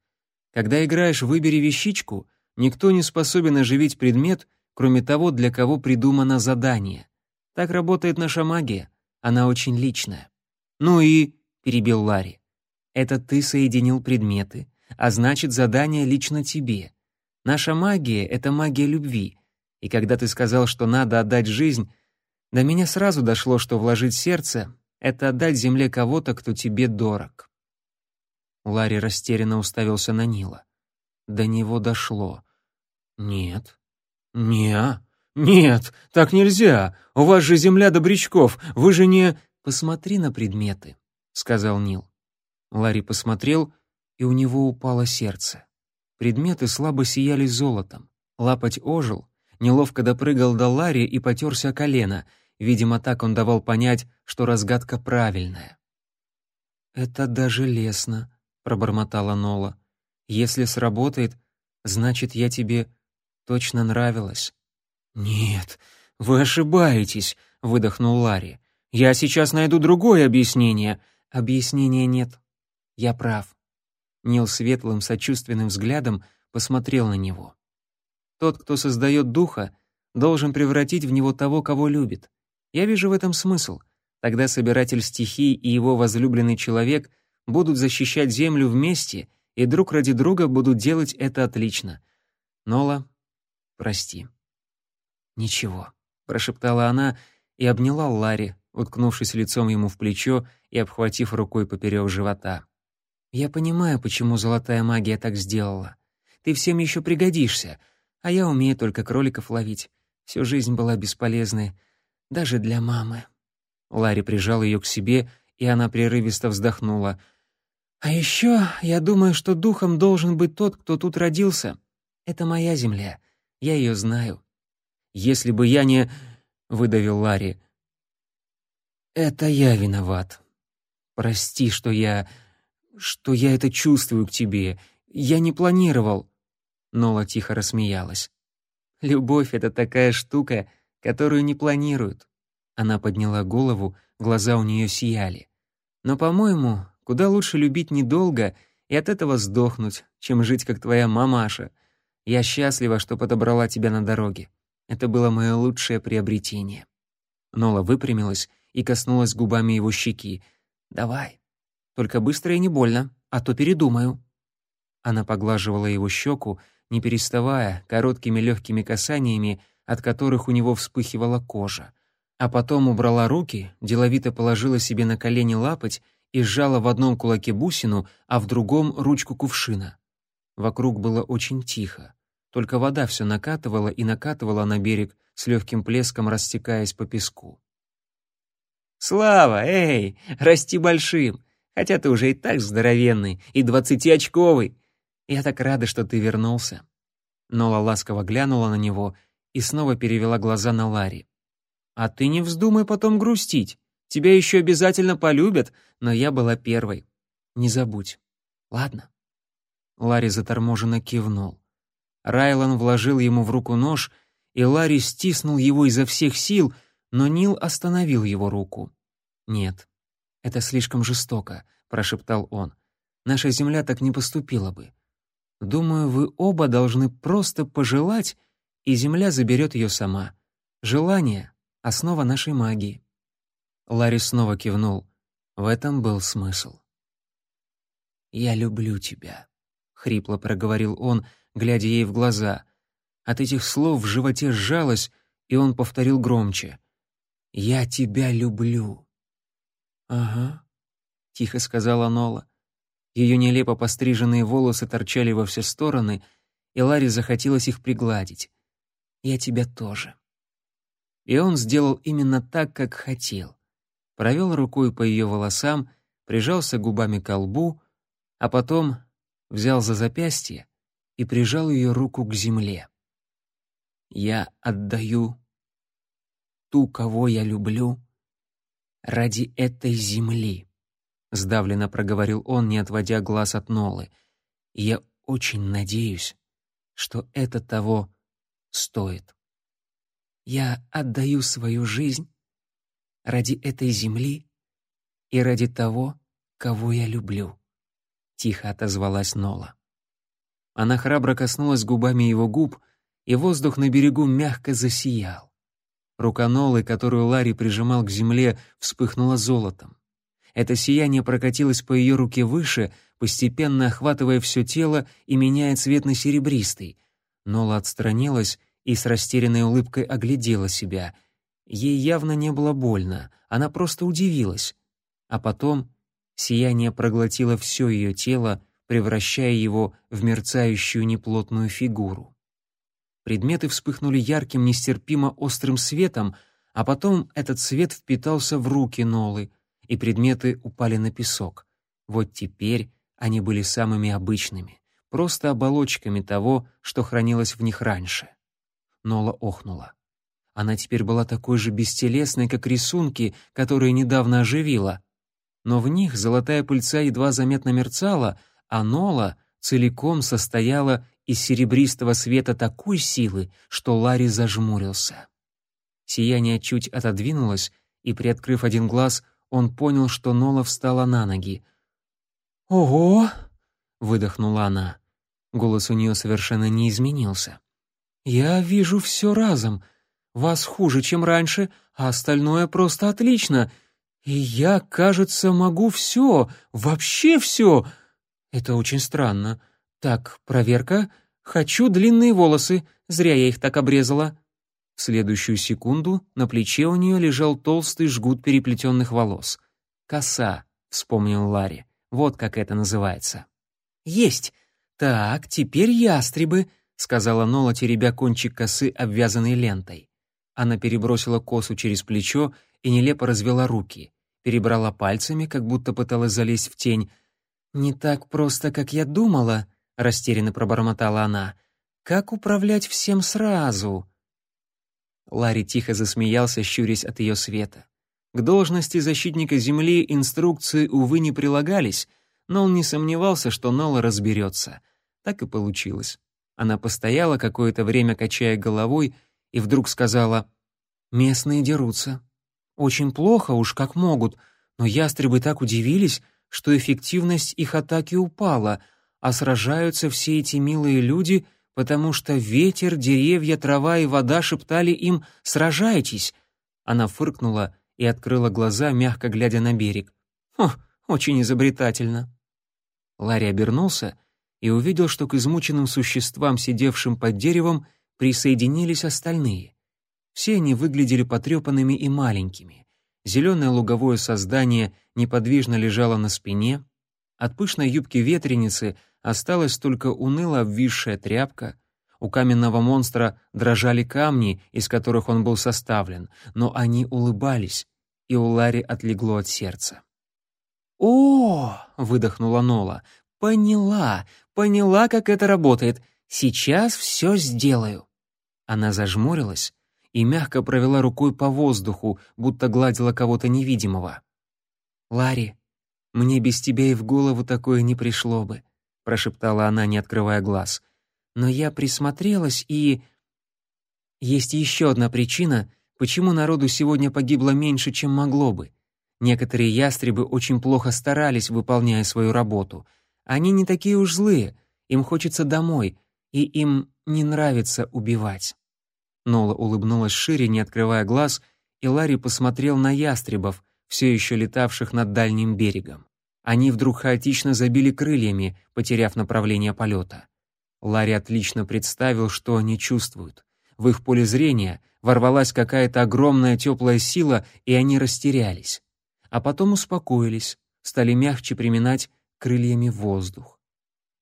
когда играешь «Выбери вещичку», никто не способен оживить предмет, кроме того, для кого придумано задание. Так работает наша магия, она очень личная. «Ну и...» — перебил Ларри. «Это ты соединил предметы, а значит, задание лично тебе. Наша магия — это магия любви, и когда ты сказал, что надо отдать жизнь, до меня сразу дошло, что вложить сердце — это отдать земле кого-то, кто тебе дорог». Ларри растерянно уставился на Нила. До него дошло. «Нет, не, нет, так нельзя. У вас же земля добрячков, вы же не...» «Посмотри на предметы», — сказал Нил. Ларри посмотрел, и у него упало сердце. Предметы слабо сияли золотом. Лапоть ожил, неловко допрыгал до Ларри и потерся колено. Видимо, так он давал понять, что разгадка правильная. «Это даже лестно», пробормотала Нола. Если сработает, значит, я тебе точно нравилась. Нет, вы ошибаетесь, выдохнул Ларри. Я сейчас найду другое объяснение. Объяснения нет. Я прав. Нил светлым сочувственным взглядом посмотрел на него. Тот, кто создает духа, должен превратить в него того, кого любит. Я вижу в этом смысл. Тогда собиратель стихий и его возлюбленный человек — будут защищать Землю вместе и друг ради друга будут делать это отлично. Нола, прости. Ничего, прошептала она и обняла Ларри, уткнувшись лицом ему в плечо и обхватив рукой поперек живота. Я понимаю, почему золотая магия так сделала. Ты всем еще пригодишься, а я умею только кроликов ловить. Всю жизнь была бесполезной, даже для мамы. Ларри прижал ее к себе, и она прерывисто вздохнула — а еще я думаю, что духом должен быть тот, кто тут родился. Это моя земля. Я ее знаю. Если бы я не... выдавил Ларри. Это я виноват. Прости, что я... что я это чувствую к тебе. Я не планировал. Нола тихо рассмеялась. Любовь — это такая штука, которую не планируют. Она подняла голову, глаза у нее сияли. Но, по-моему, Куда лучше любить недолго и от этого сдохнуть, чем жить как твоя мамаша. Я счастлива, что подобрала тебя на дороге. Это было мое лучшее приобретение». Нола выпрямилась и коснулась губами его щеки. «Давай. Только быстро и не больно, а то передумаю». Она поглаживала его щеку, не переставая, короткими легкими касаниями, от которых у него вспыхивала кожа. А потом убрала руки, деловито положила себе на колени лапоть и сжала в одном кулаке бусину, а в другом — ручку кувшина. Вокруг было очень тихо. только вода все накатывала и накатывала на берег, с легким плеском растекаясь по песку. «Слава, эй, расти большим! Хотя ты уже и так здоровенный, и двадцатиочковый! Я так рада, что ты вернулся!» Нола ласково глянула на него и снова перевела глаза на Ларри. «А ты не вздумай потом грустить. Тебя еще обязательно полюбят, но я была первой. Не забудь. Ладно?» Ларри заторможенно кивнул. Райлан вложил ему в руку нож, и Ларри стиснул его изо всех сил, но Нил остановил его руку. «Нет, это слишком жестоко», — прошептал он. «Наша земля так не поступила бы. Думаю, вы оба должны просто пожелать, и земля заберет ее сама. Желание — основа нашей магии». Ларри снова кивнул. В этом был смысл. «Я люблю тебя», — хрипло проговорил он, глядя ей в глаза. От этих слов в животе сжалось, и он повторил громче. «Я тебя люблю». «Ага», — тихо сказала Нола. Ее нелепо постриженные волосы торчали во все стороны, и Ларе захотелось их пригладить. «Я тебя тоже». И он сделал именно так, как хотел. Провел рукой по ее волосам, прижался губами к лбу, а потом взял за запястье и прижал ее руку к земле. «Я отдаю ту, кого я люблю, ради этой земли», — сдавленно проговорил он, не отводя глаз от Нолы. «Я очень надеюсь, что это того стоит. Я отдаю свою жизнь ради этой земли и ради того, кого я люблю», — тихо отозвалась Нола. Она храбро коснулась губами его губ, и воздух на берегу мягко засиял. Рука Нолы, которую Ларри прижимал к земле, вспыхнула золотом. Это сияние прокатилось по ее руке выше, постепенно охватывая все тело и меняя цвет на серебристый. Нола отстранилась и с растерянной улыбкой оглядела себя. Ей явно не было больно, она просто удивилась. А потом сияние проглотило все ее тело, превращая его в мерцающую неплотную фигуру. Предметы вспыхнули ярким, нестерпимо острым светом, а потом этот свет впитался в руки Нолы, и предметы упали на песок. Вот теперь они были самыми обычными, просто оболочками того, что хранилось в них раньше. Нола охнула. Она теперь была такой же бестелесной, как рисунки, которые недавно оживила. Но в них золотая пыльца едва заметно мерцала, а Нола целиком состояла из серебристого света такой силы, что Ларри зажмурился. Сияние чуть отодвинулось, и, приоткрыв один глаз, он понял, что Нола встала на ноги. «Ого!» — выдохнула она. Голос у нее совершенно не изменился. «Я вижу все разом. Вас хуже, чем раньше, а остальное просто отлично. И я, кажется, могу все, вообще все. Это очень странно. «Так, проверка. Хочу длинные волосы. Зря я их так обрезала». В следующую секунду на плече у нее лежал толстый жгут переплетенных волос. «Коса», — вспомнил Ларри. «Вот как это называется». «Есть! Так, теперь ястребы», — сказала Нола, теребя кончик косы, обвязанной лентой. Она перебросила косу через плечо и нелепо развела руки, перебрала пальцами, как будто пыталась залезть в тень. «Не так просто, как я думала», — растерянно пробормотала она. «Как управлять всем сразу?» Ларри тихо засмеялся, щурясь от ее света. К должности защитника Земли инструкции, увы, не прилагались, но он не сомневался, что Нола разберется. Так и получилось. Она постояла какое-то время, качая головой, и вдруг сказала, «Местные дерутся. Очень плохо уж как могут, но ястребы так удивились, что эффективность их атаки упала — а сражаются все эти милые люди, потому что ветер, деревья, трава и вода шептали им «сражайтесь». Она фыркнула и открыла глаза, мягко глядя на берег. «Хо, очень изобретательно». Ларри обернулся и увидел, что к измученным существам, сидевшим под деревом, присоединились остальные. Все они выглядели потрепанными и маленькими. Зеленое луговое создание неподвижно лежало на спине, от пышной юбки ветреницы осталась только уныло обвисшая тряпка, У каменного монстра дрожали камни, из которых он был составлен, но они улыбались, и у Ларри отлегло от сердца. «О!» — выдохнула Нола. «Поняла, поняла, как это работает. Сейчас все сделаю». Она зажмурилась и мягко провела рукой по воздуху, будто гладила кого-то невидимого. «Ларри, мне без тебя и в голову такое не пришло бы», — прошептала она, не открывая глаз. «Но я присмотрелась и...» «Есть еще одна причина, почему народу сегодня погибло меньше, чем могло бы. Некоторые ястребы очень плохо старались, выполняя свою работу. Они не такие уж злые, им хочется домой, и им не нравится убивать. Нола улыбнулась шире, не открывая глаз, и Ларри посмотрел на ястребов, все еще летавших над дальним берегом. Они вдруг хаотично забили крыльями, потеряв направление полета. Ларри отлично представил, что они чувствуют. В их поле зрения ворвалась какая-то огромная теплая сила, и они растерялись а потом успокоились, стали мягче приминать крыльями воздух.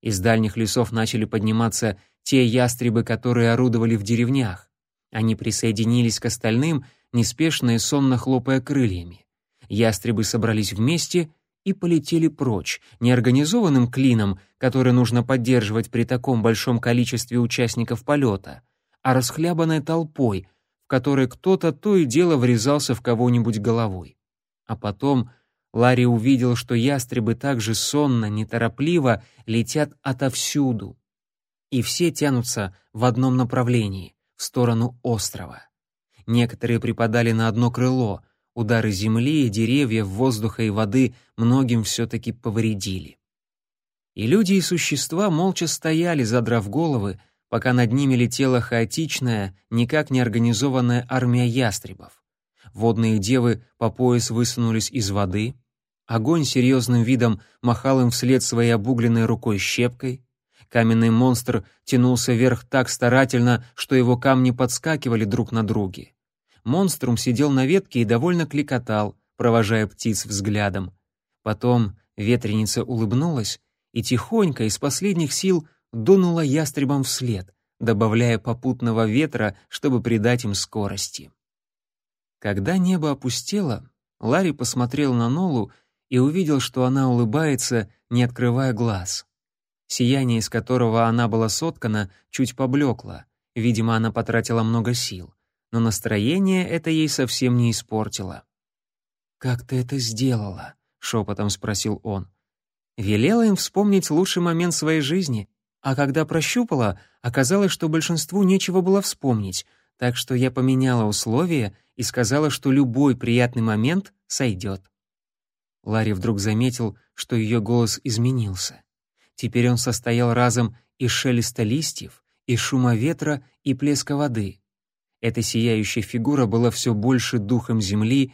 Из дальних лесов начали подниматься те ястребы, которые орудовали в деревнях. Они присоединились к остальным, неспешно и сонно хлопая крыльями. Ястребы собрались вместе и полетели прочь, неорганизованным клином, который нужно поддерживать при таком большом количестве участников полета, а расхлябанной толпой, в которой кто-то то и дело врезался в кого-нибудь головой. А потом Ларри увидел, что ястребы также сонно, неторопливо летят отовсюду. И все тянутся в одном направлении, в сторону острова. Некоторые припадали на одно крыло, удары земли, деревьев, воздуха и воды многим все-таки повредили. И люди и существа молча стояли, задрав головы, пока над ними летела хаотичная, никак не организованная армия ястребов. Водные девы по пояс высунулись из воды. Огонь серьезным видом махал им вслед своей обугленной рукой щепкой. Каменный монстр тянулся вверх так старательно, что его камни подскакивали друг на друге. Монструм сидел на ветке и довольно кликотал, провожая птиц взглядом. Потом ветреница улыбнулась и тихонько из последних сил дунула ястребам вслед, добавляя попутного ветра, чтобы придать им скорости. Когда небо опустело, Ларри посмотрел на Нолу и увидел, что она улыбается, не открывая глаз. Сияние, из которого она была соткана, чуть поблекло. Видимо, она потратила много сил. Но настроение это ей совсем не испортило. «Как ты это сделала?» — шепотом спросил он. Велела им вспомнить лучший момент своей жизни, а когда прощупала, оказалось, что большинству нечего было вспомнить — так что я поменяла условия и сказала, что любой приятный момент сойдет. Ларри вдруг заметил, что ее голос изменился. Теперь он состоял разом из шелеста листьев, из шума ветра и плеска воды. Эта сияющая фигура была все больше духом земли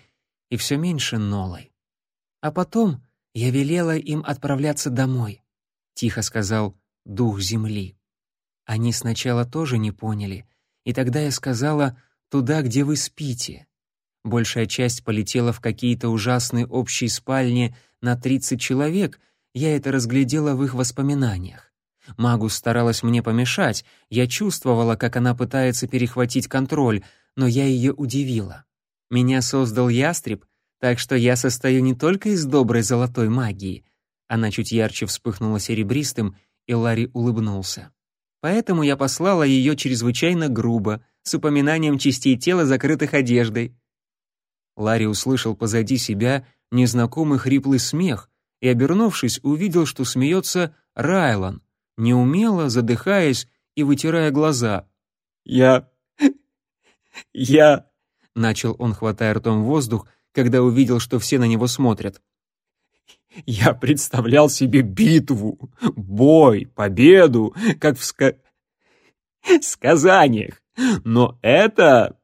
и все меньше Нолой. А потом я велела им отправляться домой, — тихо сказал дух земли. Они сначала тоже не поняли — и тогда я сказала «туда, где вы спите». Большая часть полетела в какие-то ужасные общие спальни на 30 человек, я это разглядела в их воспоминаниях. Магус старалась мне помешать, я чувствовала, как она пытается перехватить контроль, но я ее удивила. Меня создал ястреб, так что я состою не только из доброй золотой магии. Она чуть ярче вспыхнула серебристым, и Ларри улыбнулся. Поэтому я послала ее чрезвычайно грубо, с упоминанием частей тела, закрытых одеждой. Ларри услышал позади себя незнакомый хриплый смех и, обернувшись, увидел, что смеется Райлан, неумело, задыхаясь и вытирая глаза. «Я... я...» — начал он, хватая ртом воздух, когда увидел, что все на него смотрят. Я представлял себе битву, бой, победу, как в ска... сказаниях. Но это...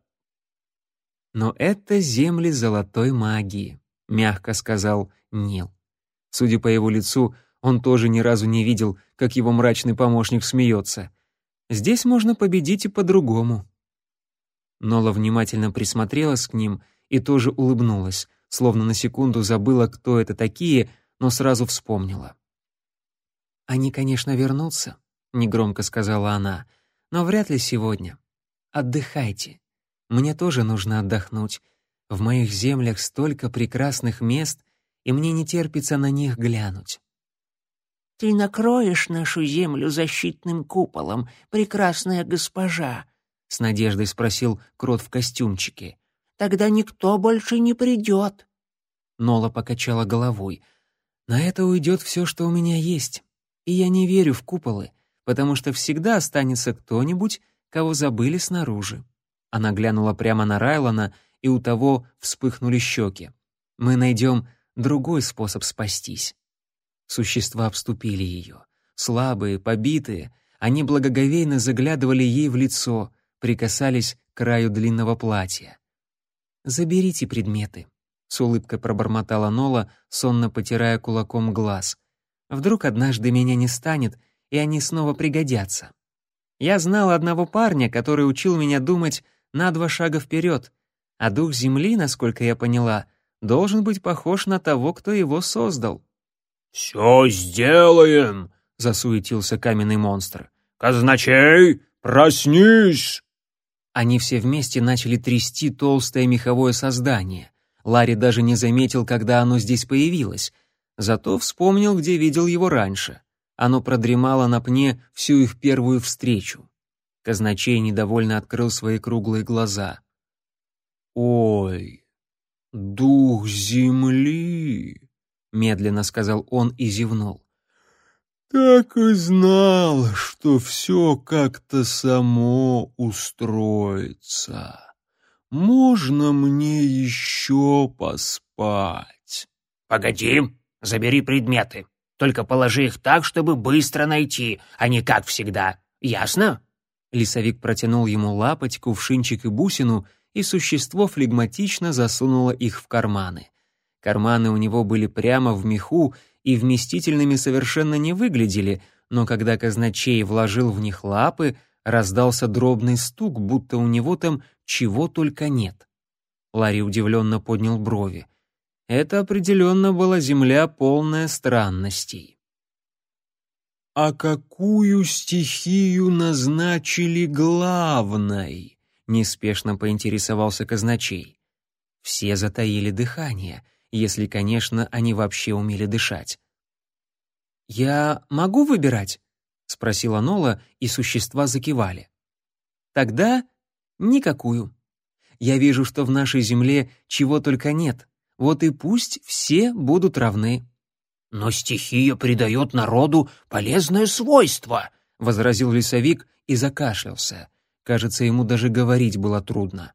Но это земли золотой магии, мягко сказал Нил. Судя по его лицу, он тоже ни разу не видел, как его мрачный помощник смеется. Здесь можно победить и по-другому. Нола внимательно присмотрелась к ним и тоже улыбнулась, словно на секунду забыла, кто это такие, но сразу вспомнила. «Они, конечно, вернутся», — негромко сказала она, но вряд ли сегодня. Отдыхайте. Мне тоже нужно отдохнуть. В моих землях столько прекрасных мест, и мне не терпится на них глянуть. «Ты накроешь нашу землю защитным куполом, прекрасная госпожа?» — с надеждой спросил крот в костюмчике. «Тогда никто больше не придет». Нола покачала головой. «На это уйдет все, что у меня есть. И я не верю в куполы, потому что всегда останется кто-нибудь, кого забыли снаружи». Она глянула прямо на Райлона, и у того вспыхнули щеки. «Мы найдем другой способ спастись». Существа обступили ее. Слабые, побитые, они благоговейно заглядывали ей в лицо, прикасались к краю длинного платья. «Заберите предметы», — с улыбкой пробормотала Нола, сонно потирая кулаком глаз. «Вдруг однажды меня не станет, и они снова пригодятся. Я знала одного парня, который учил меня думать на два шага вперед, а дух Земли, насколько я поняла, должен быть похож на того, кто его создал». «Все сделаем!» — засуетился каменный монстр. «Казначей, проснись!» Они все вместе начали трясти толстое меховое создание. Ларри даже не заметил, когда оно здесь появилось, зато вспомнил, где видел его раньше. Оно продремало на пне всю их первую встречу. Казначей недовольно открыл свои круглые глаза. «Ой, дух земли!» медленно сказал он и зевнул. Так и знал, что все как-то само устроится. Можно мне еще поспать? Погоди, забери предметы. Только положи их так, чтобы быстро найти, а не как всегда. Ясно? Лесовик протянул ему лапоть, кувшинчик и бусину, и существо флегматично засунуло их в карманы. Карманы у него были прямо в меху и вместительными совершенно не выглядели, но когда казначей вложил в них лапы, раздался дробный стук, будто у него там чего только нет. Ларри удивленно поднял брови. Это определенно была земля, полная странностей. «А какую стихию назначили главной?» — неспешно поинтересовался казначей. Все затаили дыхание — если, конечно, они вообще умели дышать. «Я могу выбирать?» — спросила Нола, и существа закивали. «Тогда никакую. Я вижу, что в нашей земле чего только нет, вот и пусть все будут равны». «Но стихия придает народу полезное свойство», — возразил лесовик и закашлялся. Кажется, ему даже говорить было трудно.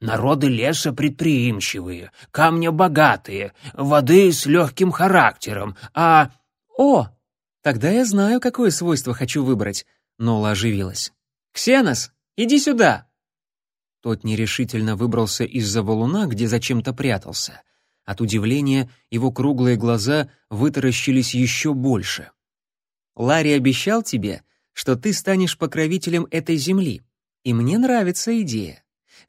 Народы леса предприимчивые, камня богатые, воды с легким характером, а... О, тогда я знаю, какое свойство хочу выбрать. Нола оживилась. «Ксенос, иди сюда!» Тот нерешительно выбрался из-за валуна, где зачем-то прятался. От удивления его круглые глаза вытаращились еще больше. «Ларри обещал тебе, что ты станешь покровителем этой земли, и мне нравится идея.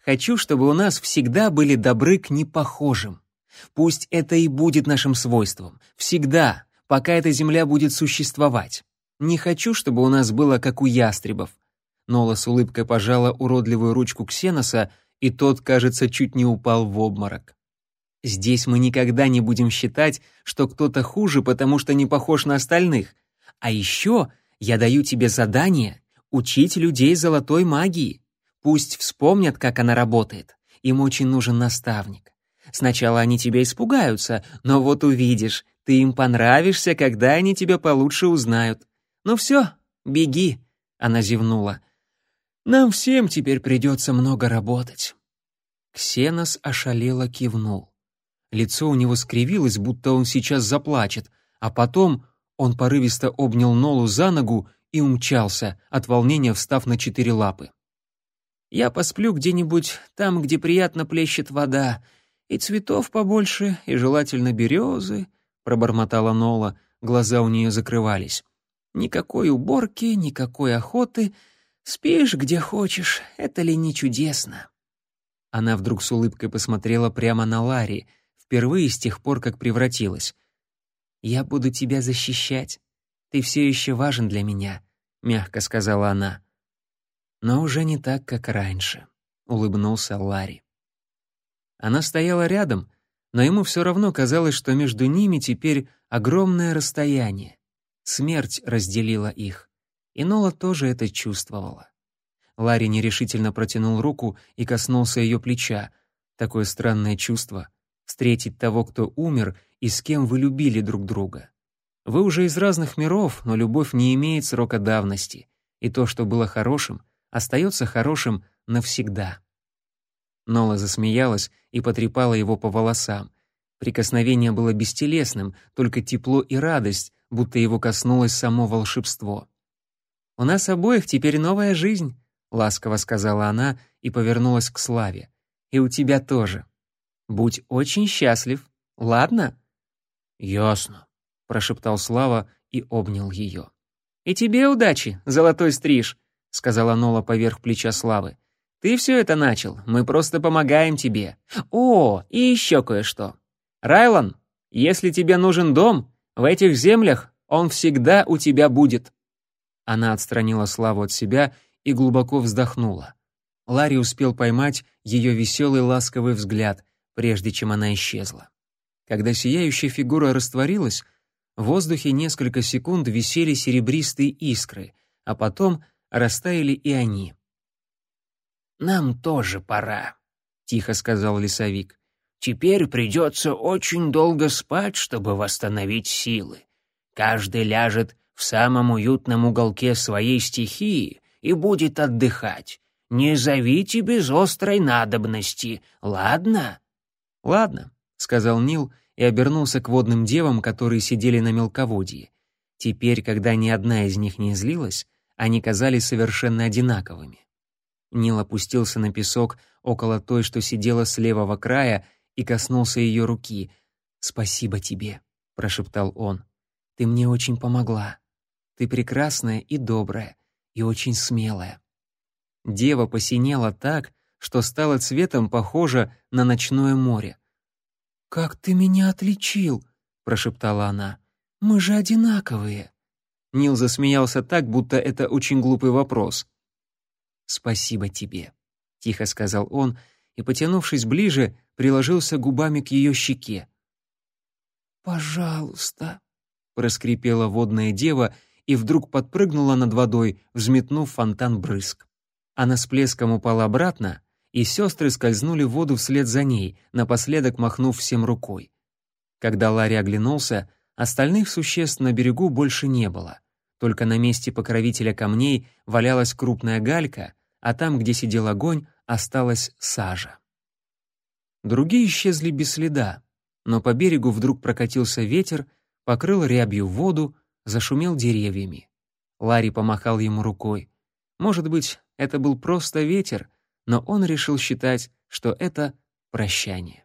Хочу, чтобы у нас всегда были добры к непохожим. Пусть это и будет нашим свойством. Всегда, пока эта земля будет существовать. Не хочу, чтобы у нас было как у ястребов. Нола с улыбкой пожала уродливую ручку Ксеноса, и тот, кажется, чуть не упал в обморок. Здесь мы никогда не будем считать, что кто-то хуже, потому что не похож на остальных. А еще я даю тебе задание учить людей золотой магии. Пусть вспомнят, как она работает. Им очень нужен наставник. Сначала они тебя испугаются, но вот увидишь, ты им понравишься, когда они тебя получше узнают. Ну все, беги, она зевнула. Нам всем теперь придется много работать. Ксенос ошалело кивнул. Лицо у него скривилось, будто он сейчас заплачет, а потом он порывисто обнял Нолу за ногу и умчался, от волнения встав на четыре лапы. Я посплю где-нибудь там, где приятно плещет вода, и цветов побольше, и желательно березы», — пробормотала Нола, глаза у нее закрывались. «Никакой уборки, никакой охоты. Спишь, где хочешь, это ли не чудесно?» Она вдруг с улыбкой посмотрела прямо на Ларри, впервые с тех пор, как превратилась. «Я буду тебя защищать. Ты все еще важен для меня», — мягко сказала она. но уже не так, как раньше», — улыбнулся Ларри. Она стояла рядом, но ему все равно казалось, что между ними теперь огромное расстояние. Смерть разделила их, и Нола тоже это чувствовала. Ларри нерешительно протянул руку и коснулся ее плеча. Такое странное чувство — встретить того, кто умер и с кем вы любили друг друга. Вы уже из разных миров, но любовь не имеет срока давности, и то, что было хорошим, остается хорошим навсегда. Нола засмеялась и потрепала его по волосам. Прикосновение было бестелесным, только тепло и радость, будто его коснулось само волшебство. «У нас обоих теперь новая жизнь», — ласково сказала она и повернулась к Славе. «И у тебя тоже. Будь очень счастлив, ладно?» «Ясно», — прошептал Слава и обнял ее. «И тебе удачи, золотой стриж», — сказала Нола поверх плеча Славы. Ты все это начал, мы просто помогаем тебе. О, и еще кое-что. Райлан, если тебе нужен дом, в этих землях он всегда у тебя будет». Она отстранила Славу от себя и глубоко вздохнула. Ларри успел поймать ее веселый ласковый взгляд, прежде чем она исчезла. Когда сияющая фигура растворилась, в воздухе несколько секунд висели серебристые искры, а потом растаяли и они. «Нам тоже пора», — тихо сказал лесовик. «Теперь придется очень долго спать, чтобы восстановить силы. Каждый ляжет в самом уютном уголке своей стихии и будет отдыхать. Не зовите без острой надобности, ладно?» «Ладно», — сказал Нил и обернулся к водным девам, которые сидели на мелководье. Теперь, когда ни одна из них не злилась, они казались совершенно одинаковыми. Нил опустился на песок около той, что сидела с левого края, и коснулся ее руки. «Спасибо тебе», — прошептал он. «Ты мне очень помогла. Ты прекрасная и добрая, и очень смелая». Дева посинела так, что стала цветом похожа на ночное море. «Как ты меня отличил?» — прошептала она. «Мы же одинаковые». Нил засмеялся так, будто это очень глупый вопрос. «Спасибо тебе», — тихо сказал он и, потянувшись ближе, приложился губами к ее щеке. «Пожалуйста», — проскрипела водная дева и вдруг подпрыгнула над водой, взметнув фонтан брызг. Она с плеском упала обратно, и сестры скользнули в воду вслед за ней, напоследок махнув всем рукой. Когда Ларри оглянулся, остальных существ на берегу больше не было. Только на месте покровителя камней валялась крупная галька, а там, где сидел огонь, осталась сажа. Другие исчезли без следа, но по берегу вдруг прокатился ветер, покрыл рябью воду, зашумел деревьями. Ларри помахал ему рукой. Может быть, это был просто ветер, но он решил считать, что это прощание.